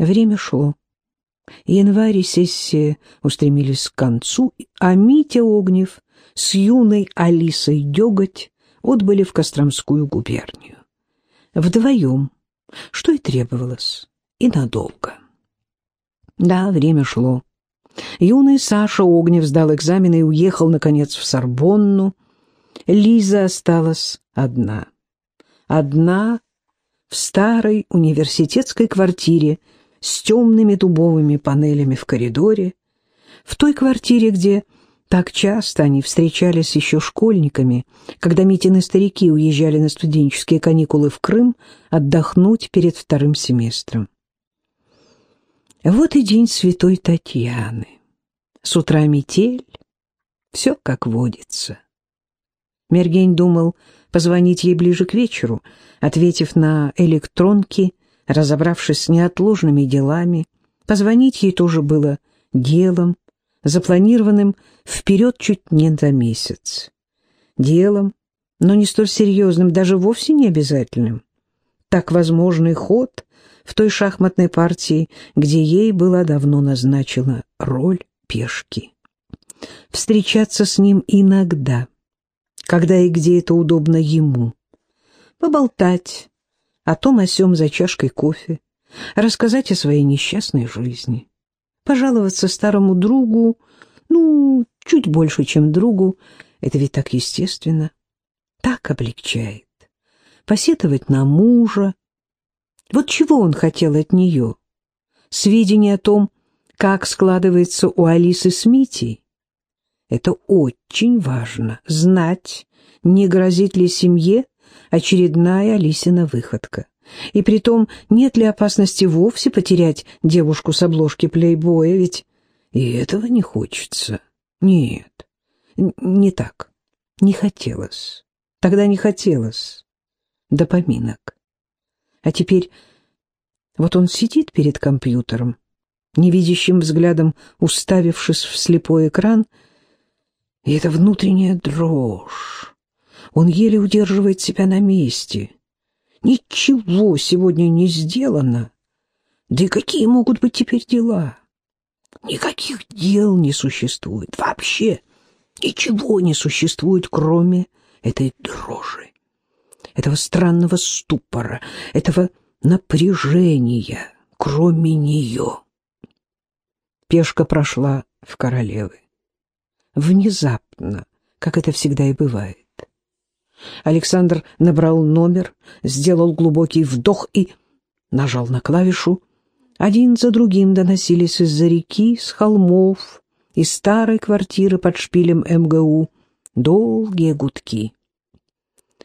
Время шло. Январь и сессия устремились к концу, а Митя Огнев с юной Алисой Деготь отбыли в Костромскую губернию. Вдвоем, что и требовалось, и надолго. Да, время шло. Юный Саша Огнев сдал экзамены и уехал, наконец, в Сорбонну. Лиза осталась одна. Одна в старой университетской квартире с темными дубовыми панелями в коридоре, в той квартире, где так часто они встречались еще школьниками, когда Митины старики уезжали на студенческие каникулы в Крым отдохнуть перед вторым семестром. Вот и день святой Татьяны. С утра метель, все как водится. Мергень думал позвонить ей ближе к вечеру, ответив на электронки, разобравшись с неотложными делами. Позвонить ей тоже было делом, запланированным вперед чуть не за месяц. Делом, но не столь серьезным, даже вовсе не обязательным. Так возможный ход в той шахматной партии, где ей была давно назначена роль пешки. Встречаться с ним иногда, когда и где это удобно ему. Поболтать о том о сём за чашкой кофе, рассказать о своей несчастной жизни, пожаловаться старому другу, ну, чуть больше, чем другу, это ведь так естественно, так облегчает. Посетовать на мужа, вот чего он хотел от нее? Сведения о том, как складывается у Алисы с Митей? Это очень важно, знать, не грозит ли семье очередная Алисина выходка. И притом, нет ли опасности вовсе потерять девушку с обложки плейбоя, ведь и этого не хочется. Нет, не так. Не хотелось. Тогда не хотелось. До поминок. А теперь вот он сидит перед компьютером, невидящим взглядом уставившись в слепой экран, и это внутренняя дрожь. Он еле удерживает себя на месте. Ничего сегодня не сделано. Да и какие могут быть теперь дела? Никаких дел не существует. Вообще ничего не существует, кроме этой дрожи этого странного ступора, этого напряжения, кроме нее. Пешка прошла в королевы. Внезапно, как это всегда и бывает. Александр набрал номер, сделал глубокий вдох и нажал на клавишу. Один за другим доносились из-за реки, с холмов, из старой квартиры под шпилем МГУ долгие гудки.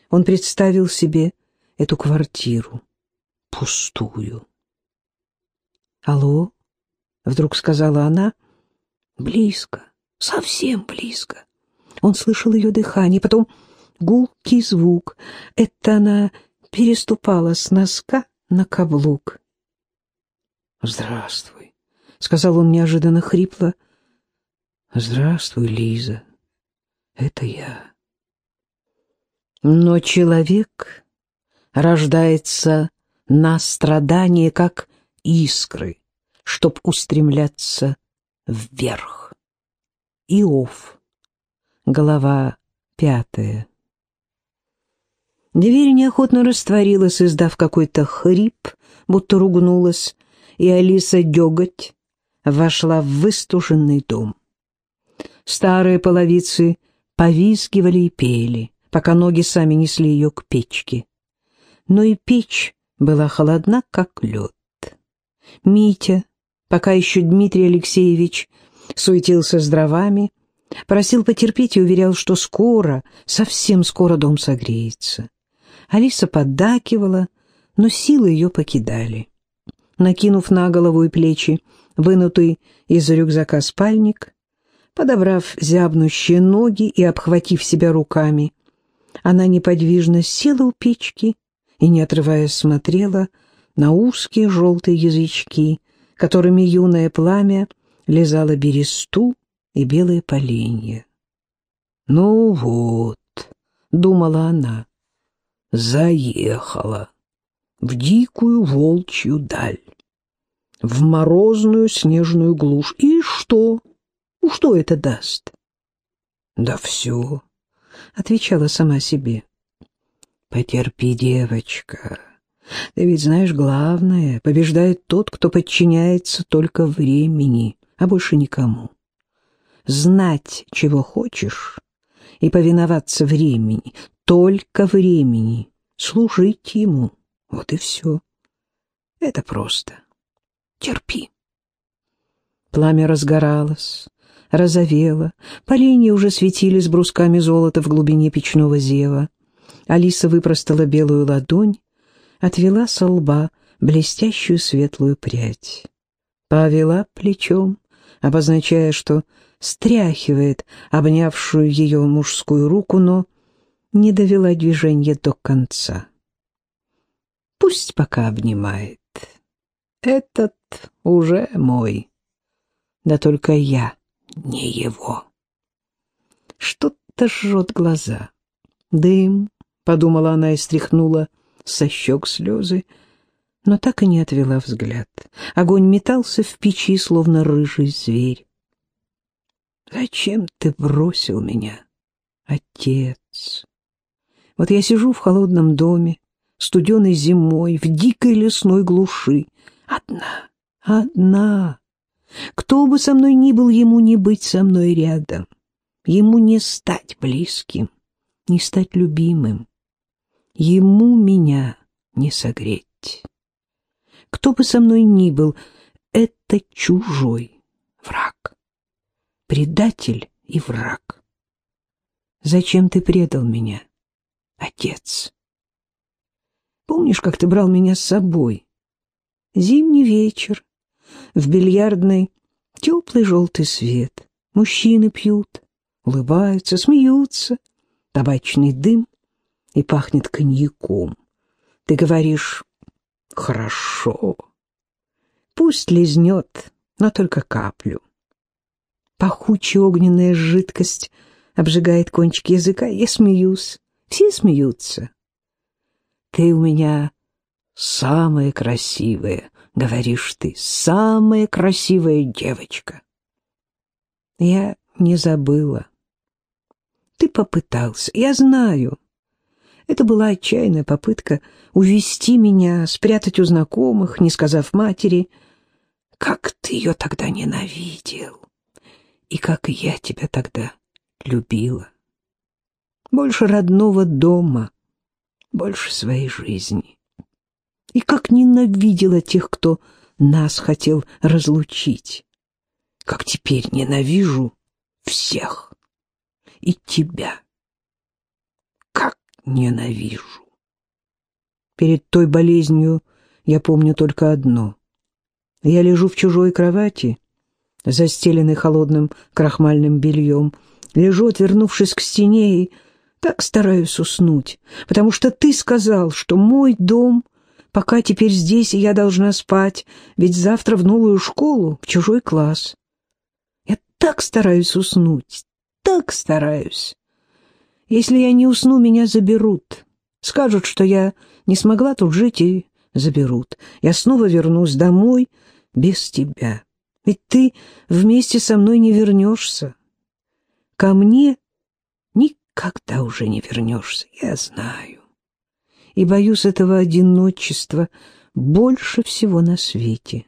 Он представил себе эту квартиру, пустую. «Алло?» — вдруг сказала она. «Близко, совсем близко». Он слышал ее дыхание, потом гулкий звук. Это она переступала с носка на каблук. «Здравствуй», — сказал он неожиданно хрипло. «Здравствуй, Лиза. Это я». Но человек рождается на страдание, как искры, чтоб устремляться вверх. Иов. Глава пятая. Дверь неохотно растворилась, издав какой-то хрип, будто ругнулась, и Алиса деготь вошла в выстуженный дом. Старые половицы повизгивали и пели пока ноги сами несли ее к печке. Но и печь была холодна, как лед. Митя, пока еще Дмитрий Алексеевич суетился с дровами, просил потерпеть и уверял, что скоро, совсем скоро дом согреется. Алиса поддакивала, но силы ее покидали. Накинув на голову и плечи вынутый из рюкзака спальник, подобрав зябнущие ноги и обхватив себя руками, она неподвижно села у печки и, не отрываясь, смотрела на узкие желтые язычки, которыми юное пламя лизало бересту и белые поленья. «Ну вот», — думала она, — «заехала в дикую волчью даль. в морозную снежную глушь. И что? Ну, что это даст? Да все, отвечала сама себе. Потерпи, девочка. Ты ведь знаешь, главное, побеждает тот, кто подчиняется только времени, а больше никому. Знать, чего хочешь, и повиноваться времени, только времени, служить ему. Вот и все. Это просто. Терпи. Пламя разгоралось, розовело, поленья уже светились брусками золота в глубине печного зева. Алиса выпростала белую ладонь, отвела со лба блестящую светлую прядь. Повела плечом, обозначая, что стряхивает обнявшую ее мужскую руку, но не довела движение до конца. Пусть пока обнимает. Этот уже мой. Да только я не его. Что-то жжет глаза. Дым, — подумала она и стряхнула со щек слезы, но так и не отвела взгляд. Огонь метался в печи, словно рыжий зверь. «Зачем ты бросил меня, отец?» Вот я сижу в холодном доме, студеной зимой, в дикой лесной глуши, одна, одна. Кто бы со мной ни был, ему не быть со мной рядом, ему не стать близким, не стать любимым, ему меня не согреть. Кто бы со мной ни был, это чужой враг, предатель и враг. Зачем ты предал меня, отец? Помнишь, как ты брал меня с собой? Зимний вечер, в бильярдной теплый желтый свет. Мужчины пьют, улыбаются, смеются, табачный дым и пахнет коньяком. Ты говоришь «хорошо». Пусть лизнет, но только каплю. Пахучая огненная жидкость обжигает кончик языка. Я смеюсь, все смеются. Ты у меня самая красивая, говоришь ты, самая красивая девочка. Я не забыла. Ты попытался, я знаю. Это была отчаянная попытка увести меня, спрятать у знакомых, не сказав матери. Как ты ее тогда ненавидел, и как я тебя тогда любила. Больше родного дома, больше своей жизни. И как ненавидела тех, кто нас хотел разлучить. Как теперь ненавижу всех и тебя. Как ненавижу. Перед той болезнью я помню только одно. Я лежу в чужой кровати, застеленной холодным крахмальным бельем, лежу, отвернувшись к стене, и так стараюсь уснуть, потому что ты сказал, что мой дом пока теперь здесь, и я должна спать, ведь завтра в новую школу, в чужой класс. Я так стараюсь уснуть, так стараюсь. Если я не усну, меня заберут. Скажут, что я не смогла тут жить, и заберут. Я снова вернусь домой без тебя. Ведь ты вместе со мной не вернешься. Ко мне когда уже не вернешься, я знаю. И боюсь этого одиночества больше всего на свете.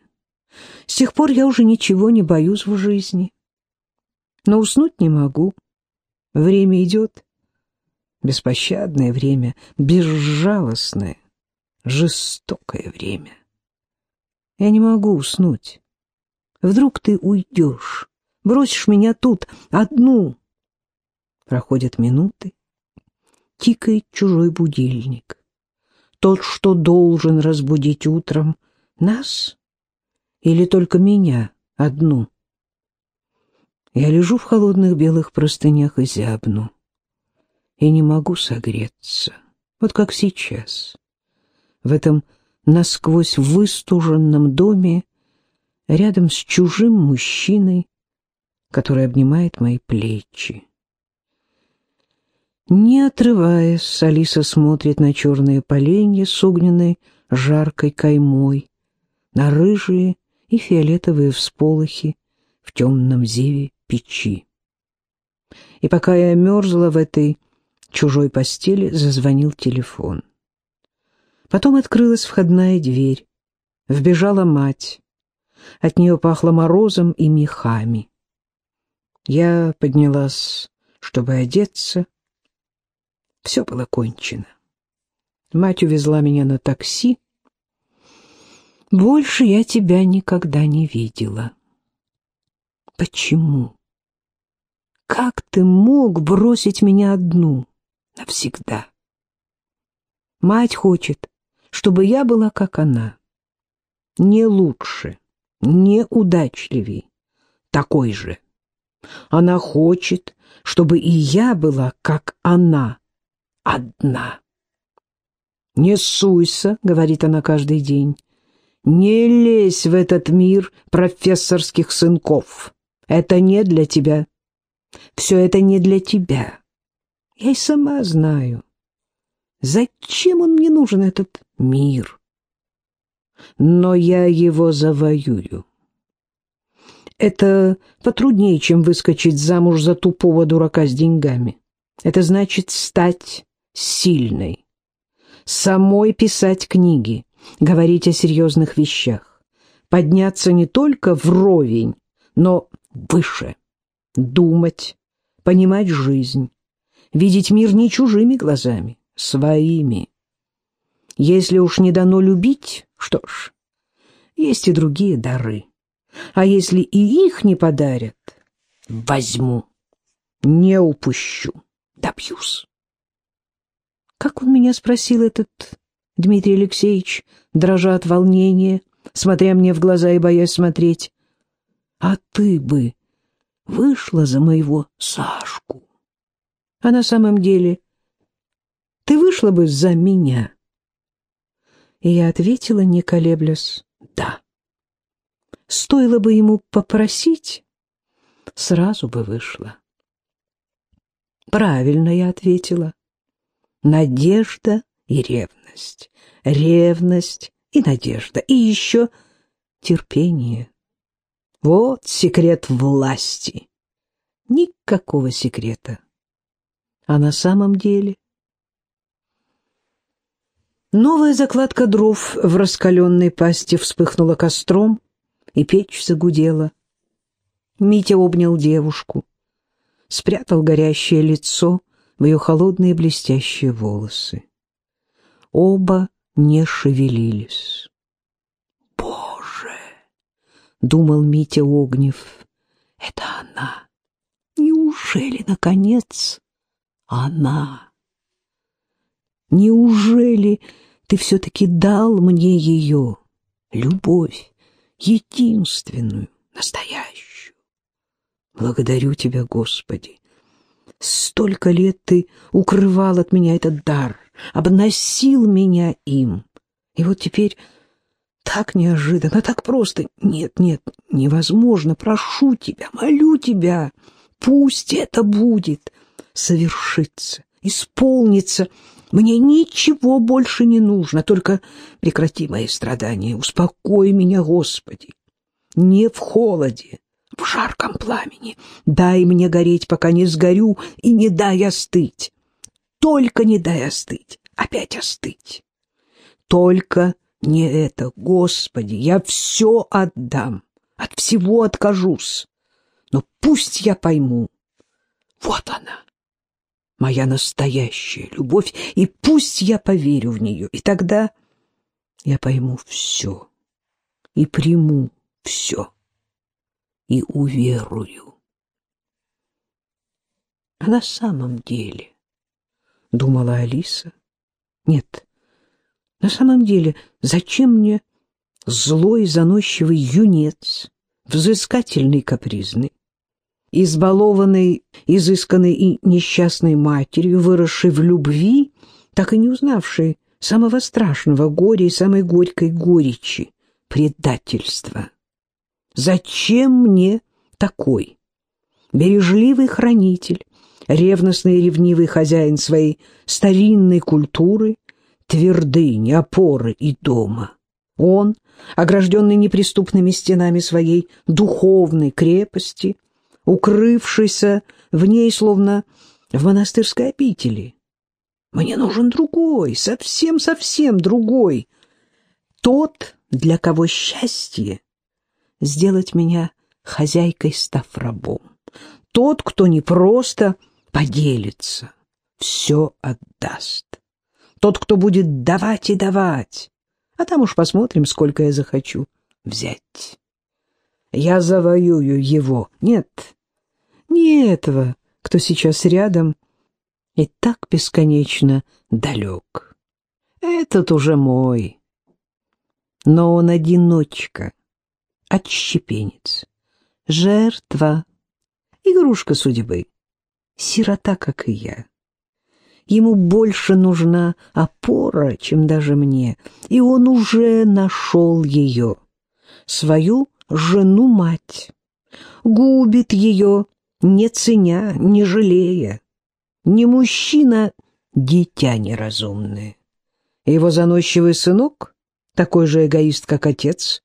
С тех пор я уже ничего не боюсь в жизни. Но уснуть не могу. Время идет. Беспощадное время, безжалостное, жестокое время. Я не могу уснуть. Вдруг ты уйдешь, бросишь меня тут, одну, Проходят минуты. Тикает чужой будильник. Тот, что должен разбудить утром нас или только меня одну. Я лежу в холодных белых простынях и зябну. И не могу согреться, вот как сейчас. В этом насквозь выстуженном доме рядом с чужим мужчиной, который обнимает мои плечи. Не отрываясь, Алиса смотрит на черные поленья с огненной жаркой каймой, на рыжие и фиолетовые всполохи в темном зеве печи. И пока я мерзла в этой чужой постели, зазвонил телефон. Потом открылась входная дверь. Вбежала мать. От нее пахло морозом и мехами. Я поднялась, чтобы одеться. Все было кончено. Мать увезла меня на такси. Больше я тебя никогда не видела. Почему? Как ты мог бросить меня одну навсегда? Мать хочет, чтобы я была как она. Не лучше, не удачливей, такой же. Она хочет, чтобы и я была как она, одна. «Не суйся», — говорит она каждый день, — «не лезь в этот мир профессорских сынков. Это не для тебя. Все это не для тебя. Я и сама знаю. Зачем он мне нужен, этот мир? Но я его завоюю. Это потруднее, чем выскочить замуж за тупого дурака с деньгами. Это значит стать сильной, самой писать книги, говорить о серьезных вещах, подняться не только вровень, но выше, думать, понимать жизнь, видеть мир не чужими глазами, своими. Если уж не дано любить, что ж, есть и другие дары. А если и их не подарят, возьму, не упущу, добьюсь. Как он меня спросил, этот Дмитрий Алексеевич, дрожа от волнения, смотря мне в глаза и боясь смотреть, «А ты бы вышла за моего Сашку?» А на самом деле, ты вышла бы за меня? И я ответила, не колеблясь, «Да». Стоило бы ему попросить, сразу бы вышла. Правильно я ответила. Надежда и ревность, ревность и надежда, и еще терпение. Вот секрет власти. Никакого секрета. А на самом деле... Новая закладка дров в раскаленной пасти вспыхнула костром, и печь загудела. Митя обнял девушку, спрятал горящее лицо ее холодные блестящие волосы. Оба не шевелились. «Боже!» — думал Митя Огнев. «Это она! Неужели, наконец, она? Неужели ты все-таки дал мне ее, любовь, единственную, настоящую. Благодарю Тебя, Господи. Столько лет Ты укрывал от меня этот дар, обносил меня им. И вот теперь так неожиданно, так просто. Нет, нет, невозможно. Прошу Тебя, молю Тебя, пусть это будет, совершится, исполнится, мне ничего больше не нужно, только прекрати мои страдания, успокой меня, Господи. Не в холоде, в жарком пламени. Дай мне гореть, пока не сгорю, и не дай остыть. Только не дай остыть, опять остыть. Только не это, Господи, я все отдам, от всего откажусь. Но пусть я пойму, вот она, моя настоящая любовь, и пусть я поверю в нее, и тогда я пойму все, и приму все, и уверую. А на самом деле, — думала Алиса, — нет, на самом деле, зачем мне злой заносчивый юнец, взыскательный капризный, избалованной, изысканной и несчастной матерью, выросшей в любви, так и не узнавшей самого страшного горя и самой горькой горечи — предательства. Зачем мне такой? Бережливый хранитель, ревностный и ревнивый хозяин своей старинной культуры, твердыни, опоры и дома. Он, огражденный неприступными стенами своей духовной крепости, укрывшийся в ней словно в монастырской обители. Мне нужен другой, совсем-совсем другой. Тот, для кого счастье — сделать меня хозяйкой, став рабом. Тот, кто не просто поделится, все отдаст. Тот, кто будет давать и давать. А там уж посмотрим, сколько я захочу взять. Я завоюю его. Нет, не этого, кто сейчас рядом и так бесконечно далек. Этот уже мой. Но он одиночка, отщепенец, жертва, игрушка судьбы, сирота, как и я. Ему больше нужна опора, чем даже мне, и он уже нашел ее, свою жену-мать. Губит ее, не ценя, не жалея. Не мужчина, дитя неразумное. Его заносчивый сынок, такой же эгоист, как отец,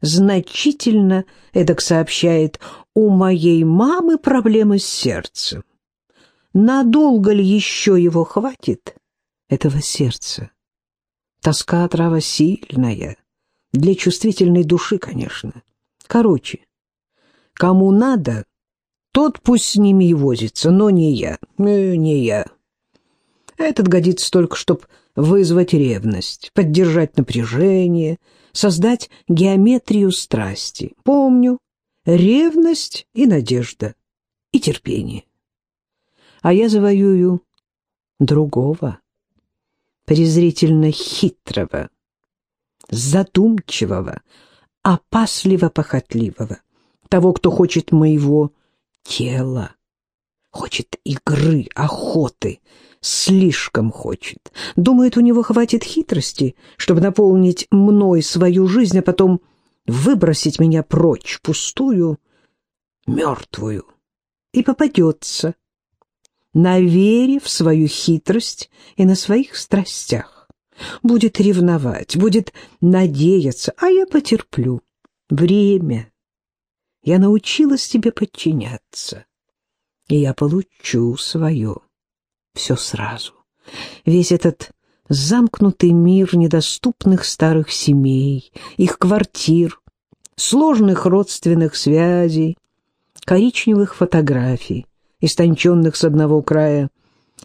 значительно, эдак сообщает, у моей мамы проблемы с сердцем. Надолго ли еще его хватит, этого сердца? Тоска трава сильная, для чувствительной души, конечно. Короче, кому надо, тот пусть с ними и возится, но не я, э, не я. Этот годится только, чтобы вызвать ревность, поддержать напряжение, создать геометрию страсти. Помню, ревность и надежда, и терпение. А я завоюю другого, презрительно хитрого, задумчивого, опасливо-похотливого, того, кто хочет моего тела, хочет игры, охоты, слишком хочет. Думает, у него хватит хитрости, чтобы наполнить мной свою жизнь, а потом выбросить меня прочь, пустую, мертвую, и попадется на вере в свою хитрость и на своих страстях. Будет ревновать, будет надеяться, а я потерплю. Время. Я научилась тебе подчиняться, и я получу свое. Все сразу. Весь этот замкнутый мир недоступных старых семей, их квартир, сложных родственных связей, коричневых фотографий, истонченных с одного края,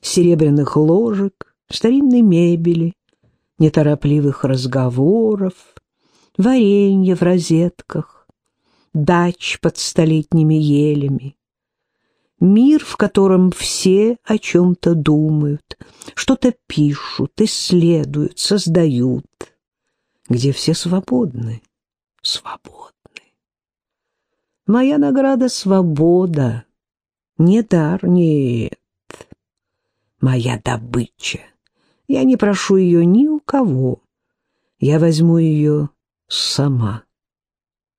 серебряных ложек, старинной мебели, неторопливых разговоров, варенья в розетках, дач под столетними елями. Мир, в котором все о чем-то думают, что-то пишут, исследуют, создают, где все свободны, свободны. Моя награда — свобода не дар, нет. Моя добыча. Я не прошу ее ни у кого. Я возьму ее сама,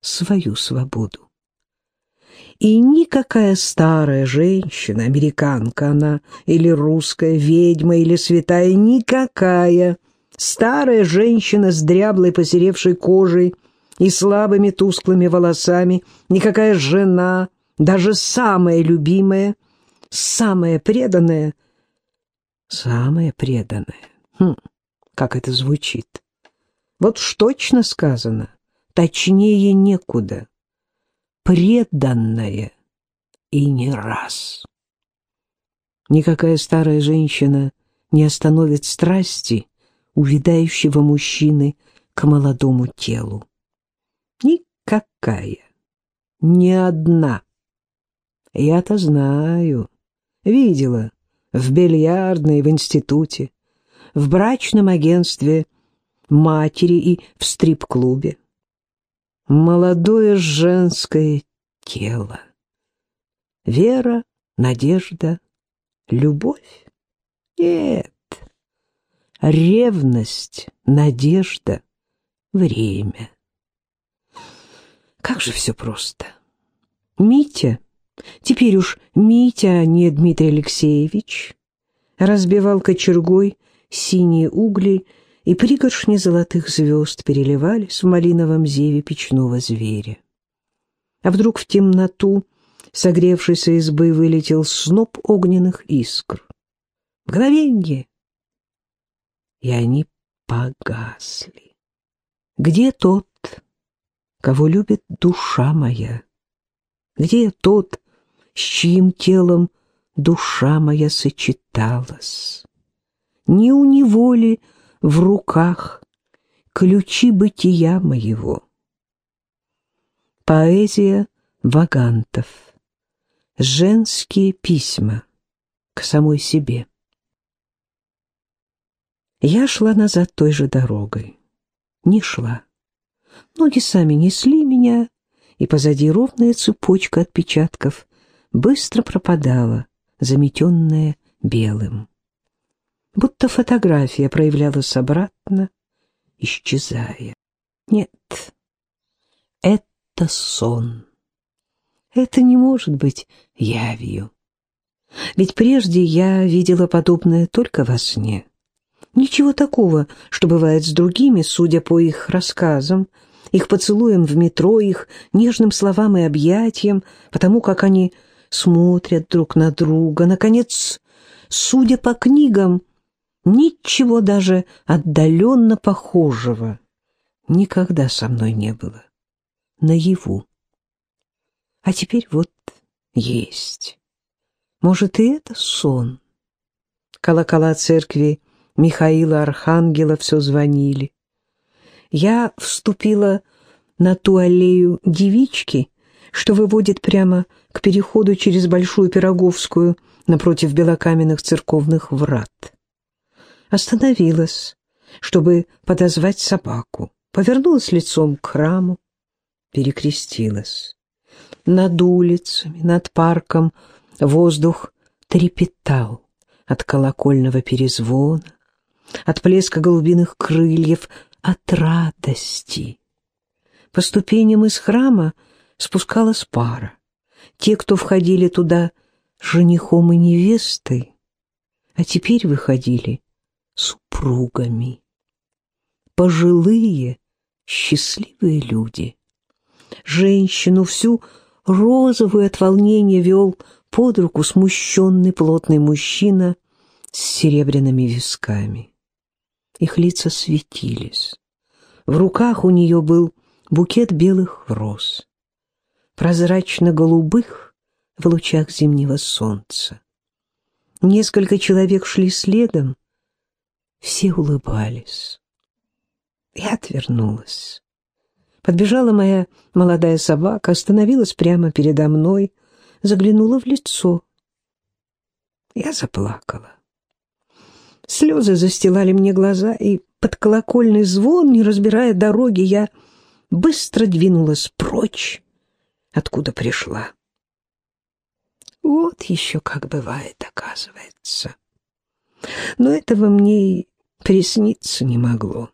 свою свободу. И никакая старая женщина, американка она, или русская ведьма, или святая, никакая старая женщина с дряблой посеревшей кожей и слабыми тусклыми волосами, никакая жена — даже самое любимое, самое преданное, самое преданное. Хм, как это звучит. Вот уж точно сказано, точнее некуда. Преданное и не раз. Никакая старая женщина не остановит страсти увядающего мужчины к молодому телу. Никакая, ни одна. Я-то знаю. Видела. В бильярдной, в институте, в брачном агентстве матери и в стрип-клубе. Молодое женское тело. Вера, надежда, любовь? Нет. Ревность, надежда, время. Как же все просто. Митя Теперь уж Митя, а не Дмитрий Алексеевич, разбивал кочергой синие угли и пригоршни золотых звезд переливались в малиновом зеве печного зверя. А вдруг в темноту согревшейся избы вылетел сноп огненных искр. Мгновенье! И они погасли. Где тот, кого любит душа моя? Где тот, с чьим телом душа моя сочеталась? Не у него ли в руках ключи бытия моего? Поэзия Вагантов. Женские письма к самой себе. Я шла назад той же дорогой. Не шла. Ноги сами несли меня, и позади ровная цепочка отпечатков быстро пропадала, заметенная белым. Будто фотография проявлялась обратно, исчезая. Нет, это сон. Это не может быть явью. Ведь прежде я видела подобное только во сне. Ничего такого, что бывает с другими, судя по их рассказам, их поцелуям в метро, их нежным словам и объятиям, потому как они смотрят друг на друга. Наконец, судя по книгам, ничего даже отдаленно похожего никогда со мной не было. Наяву. А теперь вот есть. Может, и это сон? Колокола церкви Михаила Архангела все звонили. Я вступила на ту аллею девички, что выводит прямо к переходу через Большую Пироговскую напротив белокаменных церковных врат. Остановилась, чтобы подозвать собаку, повернулась лицом к храму, перекрестилась. Над улицами, над парком воздух трепетал от колокольного перезвона, от плеска голубиных крыльев, от радости. По ступеням из храма спускалась пара. Те, кто входили туда женихом и невестой, а теперь выходили супругами. Пожилые, счастливые люди. Женщину всю розовую от волнения вел под руку смущенный плотный мужчина с серебряными висками. Их лица светились. В руках у нее был букет белых роз, прозрачно-голубых в лучах зимнего солнца. Несколько человек шли следом, все улыбались. Я отвернулась. Подбежала моя молодая собака, остановилась прямо передо мной, заглянула в лицо. Я заплакала. Слезы застилали мне глаза, и под колокольный звон, не разбирая дороги, я быстро двинулась прочь, откуда пришла. Вот еще как бывает, оказывается. Но этого мне и присниться не могло.